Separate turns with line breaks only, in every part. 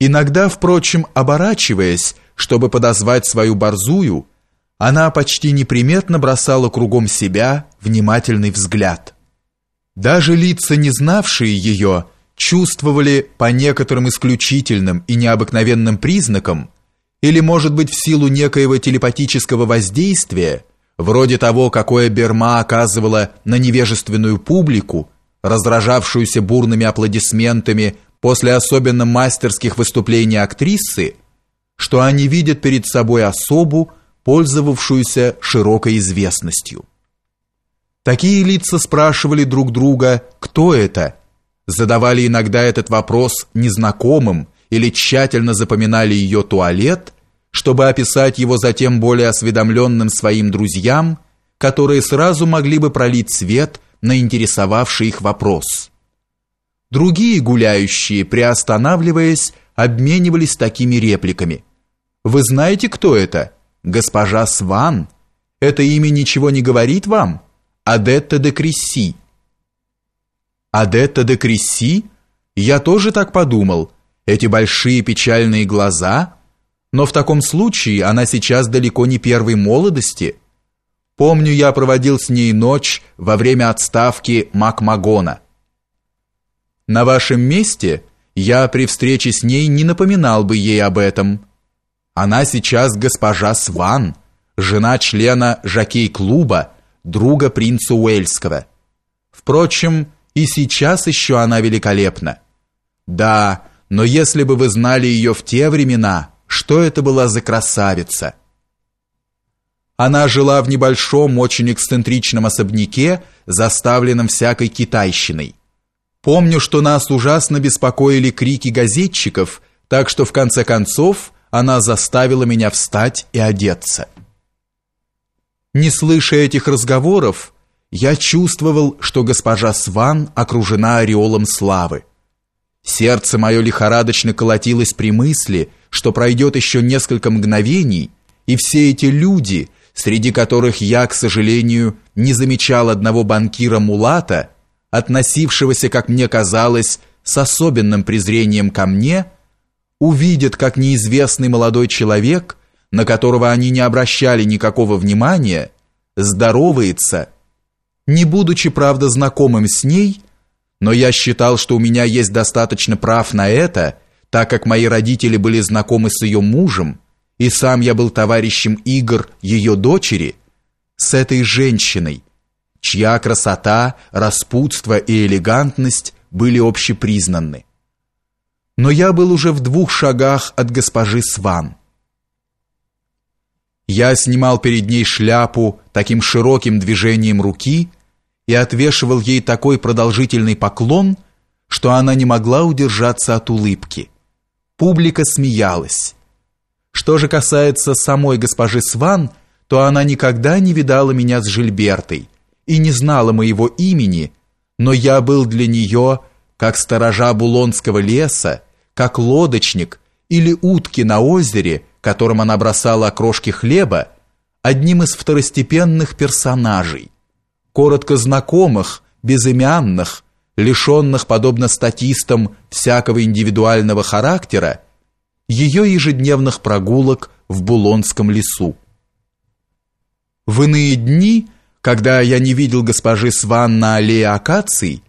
Иногда, впрочем, оборачиваясь, чтобы подозвать свою борзую, она почти неприметно бросала кругом себя внимательный взгляд. Даже лица, не знавшие ее, чувствовали по некоторым исключительным и необыкновенным признакам, или, может быть, в силу некоего телепатического воздействия, вроде того, какое Берма оказывала на невежественную публику, раздражавшуюся бурными аплодисментами после особенно мастерских выступлений актрисы, что они видят перед собой особу, пользовавшуюся широкой известностью. Такие лица спрашивали друг друга, кто это, задавали иногда этот вопрос незнакомым или тщательно запоминали ее туалет, чтобы описать его затем более осведомленным своим друзьям, которые сразу могли бы пролить свет на интересовавший их вопрос. Другие гуляющие, приостанавливаясь, обменивались такими репликами. «Вы знаете, кто это? Госпожа Сван? Это имя ничего не говорит вам? Адетта де Кресси». «Адетта де Кресси? Я тоже так подумал. Эти большие печальные глаза? Но в таком случае она сейчас далеко не первой молодости». Помню, я проводил с ней ночь во время отставки Макмагона. На вашем месте я при встрече с ней не напоминал бы ей об этом. Она сейчас госпожа Сван, жена члена жокей-клуба, друга принца Уэльского. Впрочем, и сейчас еще она великолепна. Да, но если бы вы знали ее в те времена, что это была за красавица? Она жила в небольшом, очень эксцентричном особняке, заставленном всякой китайщиной. Помню, что нас ужасно беспокоили крики газетчиков, так что в конце концов она заставила меня встать и одеться. Не слыша этих разговоров, я чувствовал, что госпожа Сван окружена ореолом славы. Сердце мое лихорадочно колотилось при мысли, что пройдет еще несколько мгновений, и все эти люди, среди которых я, к сожалению, не замечал одного банкира Мулата, относившегося, как мне казалось, с особенным презрением ко мне, увидят, как неизвестный молодой человек, на которого они не обращали никакого внимания, здоровается, не будучи, правда, знакомым с ней, но я считал, что у меня есть достаточно прав на это, так как мои родители были знакомы с ее мужем, и сам я был товарищем игр ее дочери, с этой женщиной, чья красота, распутство и элегантность были общепризнаны. Но я был уже в двух шагах от госпожи Сван. Я снимал перед ней шляпу таким широким движением руки и отвешивал ей такой продолжительный поклон, что она не могла удержаться от улыбки. Публика смеялась. Что же касается самой госпожи Сван, то она никогда не видала меня с Жильбертой, и не знала моего имени, но я был для нее как сторожа Булонского леса, как лодочник или утки на озере, которым она бросала окрошки хлеба, одним из второстепенных персонажей, коротко знакомых, безымянных, лишенных, подобно статистам, всякого индивидуального характера, ее ежедневных прогулок в Булонском лесу. В иные дни – когда я не видел госпожи Сван на аллее акаций,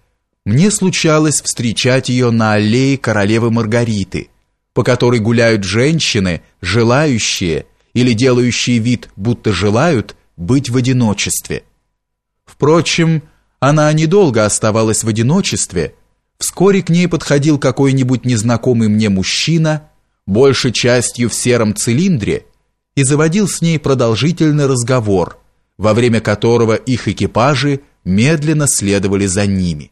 мне случалось встречать ее на аллее королевы Маргариты, по которой гуляют женщины, желающие или делающие вид, будто желают быть в одиночестве. Впрочем, она недолго оставалась в одиночестве. Вскоре к ней подходил какой-нибудь незнакомый мне мужчина, большей частью в сером цилиндре, и заводил с ней продолжительный разговор – во время которого их экипажи медленно следовали за ними.